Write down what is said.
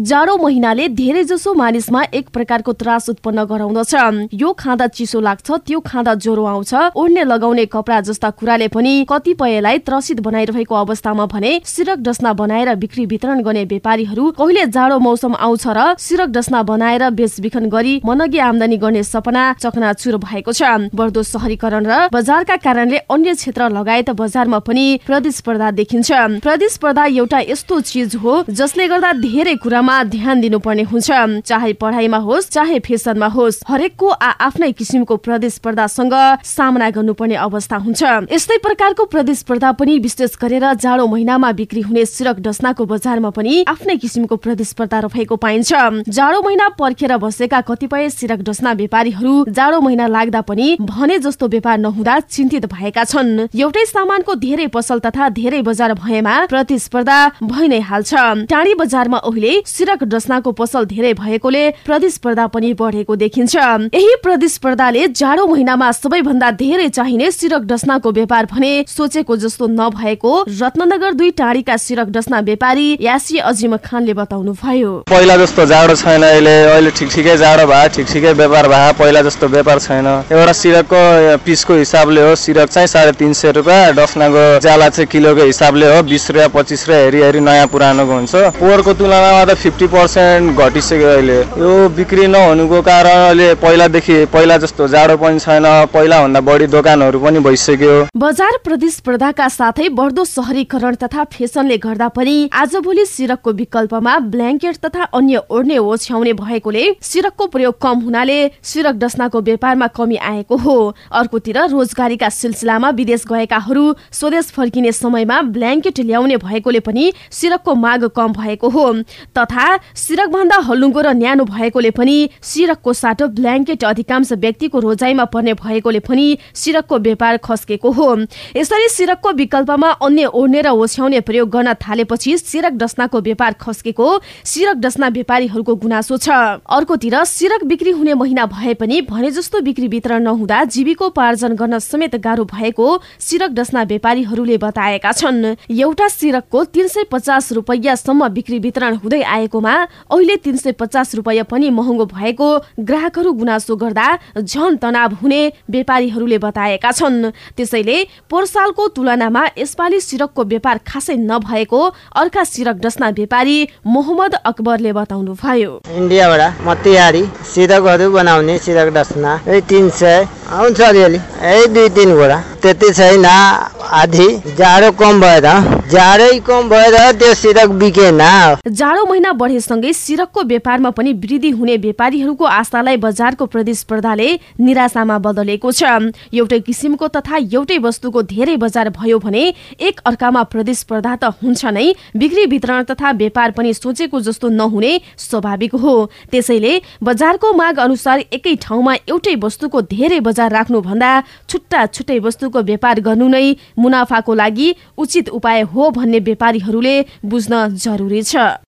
जाडो महिनाले धेरै जसो मानिसमा एक प्रकारको त्रास उत्पन्न गराउँदछ। यो खाँदा चिसो लाग्छ त्यो खाँदा ज्वरो आउँछ। ओढ्ने लगाउने कपडा जस्ता कुराले पनि कतिपयलाई त्रसित बनाइरहेको अवस्थामा भने सिरक डस्ना बनाएर बिक्री वितरण गर्ने व्यापारीहरू कहिले जाडो मौसम आउँछ र सिरक डस्ना बनाएर बेचबिखन गरी मनगी आमदानी गर्ने सपना चकनाचुर भएको छ। बढ्दो सहरीकरण र बजारका कारणले अन्य क्षेत्र लगायत बजारमा पनि प्रतिस्पर्धा देखिन्छ। प्रतिस्पर्धा एउटा यस्तो चिज हो जसले गर्दा धेरै कुरामा ध्यान दिनुपर्ने हुन्छ। चाहे पढाइमा होस् चाहे फेसनमा होस् हरेकको आ आफ्नै किसिमको प्रतिस्पर्धासँग सामना गर्नुपर्ने अवस्था हुन्छ। यस्तै प्रकारको प्रतिस्पर्धा पनि विशेष गरेर जाडो महिनामा बिक्री हुने सिरक डस्नाको बजारमा पनि आफ्नै किसिमको प्रतिस्पर्धा रहेको पाइन्छ। जाडो महिना पर्खेर बसेका कतिपय सिरक डस्ना व्यापारीहरू जाडो महिना लाग्दा पनि भने जस्तो व्यापार नहुँदा चिन्तित भएका छन्। एउटै सामानको धेरै पसल तथा धेरै बजार भएमा प्रतिस्पर्धा भइ नै हाल्छ। टाढी बजारमा अहिले सिरक डस्नाको पसल धेरै भएकोले प्रतिस्पर्धा पनि बढेको देखिन्छ। यही प्रतिस्पर्धाले जाडो महिनामा सबैभन्दा धेरै चाहिने सिरक डस्नाको व्यापार भने सोचेको जस्तो नभएको रत्नगर दुई टाढीका सिरक डस्ना व्यापारी यासी अजिम खानले बताउनु भयो पहिला जस्तो जाडो छैन अहिले अहिले ठिक ठिकै जाडो भयो ठिक ठिकै व्यापार भयो पहिला जस्तो व्यापार छैन। एउटा सिरकको पिसको हिसाबले हो सिरक चाहिँ साढे तिन सय रुपियाँ डस्नाको ज्याला चाहिँ किलोको हिसाबले हो बिस रुपियाँ पच्चिस रुपियाँ हेरी हेरी नयाँ पुरानोको हुन्छ। पोहोरको तुलनामा त फिफ्टी पर्सेन्ट घटिसक्यो अहिले। यो बिक्री नहुनुको कारण अहिले पहिलादेखि पहिला जस्तो जाडो पनि छैन पहिलाभन्दा बढी दोकानहरू पनि भइसक्यो। बजार प्रतिस्पर्धाका साथै बढ्दो सहरीकरण तथा फेसनले गर्दा पनि आजभोलि सिरकको विकल्पमा ब्ल्याङ्केट तथा अन्य ओढ्ने ओछ्याउने भएकोले सिरकको प्रयोग कम हुनाले सिरक डस्नाको व्यापारमा कमी आएको हो। अर्कोतिर रोजगारीका सिलसिलामा विदेश गएकाहरू स्वदेश फर्किने समयमा ब्ल्याङ्केट ल्याउने भएकोले पनि सिरकको माग कम भएको हो। तथा सिरक भन्दा हल्लुङ्गो र न्यानो भएकोले पनि सिरकको साटो ब्ल्याङ्केट अधिकांश व्यक्तिको रोजाइमा पर्ने भएकोले पनि सिरकको व्यापार खस्केको हो। यसरी सिरकको विकल्पमा अन्य ओढ्ने र ओछ्याउने प्रयोग गर्न थालेपछि सिरक डस्नाको व्यापार खस्केको सिरक डस्ना व्यापारीहरूको गुनासो छ। अर्कोतिर सिरक बिक्री हुने महिना भए पनि भने जस्तो बिक्री वितरण नहुँदा जीविकोपार्जन गर्न समेत गाह्रो भएको सिरक डस्ना व्यापारीहरूले बताएका छन्। एउटा सिरकको तीन सय पचास रुपियाँसम्म बिक्री वितरण हुँदै आएकोमा अहिले तीन सय पचास रुपियाँ पनि महँगो भएको ग्राहकहरू गुनासो गर्दा झन तनाव हुने व्यापारीहरूले बताएका छन्। त्यसैले पोहोर सालको तुलनामा यसपालि सिरकको व्यापार खासै नभएको अर्का सिरक डस्ना व्यापारी मोहम्मद अकबरले बताउनु भयो इन्डियाबाट मतिहारी सिरकहरू बनाउने सिरक डस्ना तिन सय आउँछ अलिअलि। यही दुई तिन घोडा त्यति छैन। आधी जाडो कम भएर जाडै महिना बढेसँगै सिरकको व्यापारमा पनि वृद्धि हुने व्यापारीहरूको आशालाई बजारको प्रतिस्पर्धाले निराशामा बदलेको छ। एउटै किसिमको तथा एउटै वस्तुको धेरै बजार भयो भने एक अर्कामा प्रतिस्पर्धा त हुन्छ नै बिक्री वितरण तथा व्यापार पनि सोचेको जस्तो नहुने स्वाभाविक हो। त्यसैले बजारको माग अनुसार एकै ठाउँमा एउटै वस्तुको धेरै बजार राख्नुभन्दा छुट्टा छुट्टै वस्तुको व्यापार गर्नु नै मुनाफाको लागि उचित उपाय हो भन्ने व्यापारीहरूले बुझ्न जरुरी छ।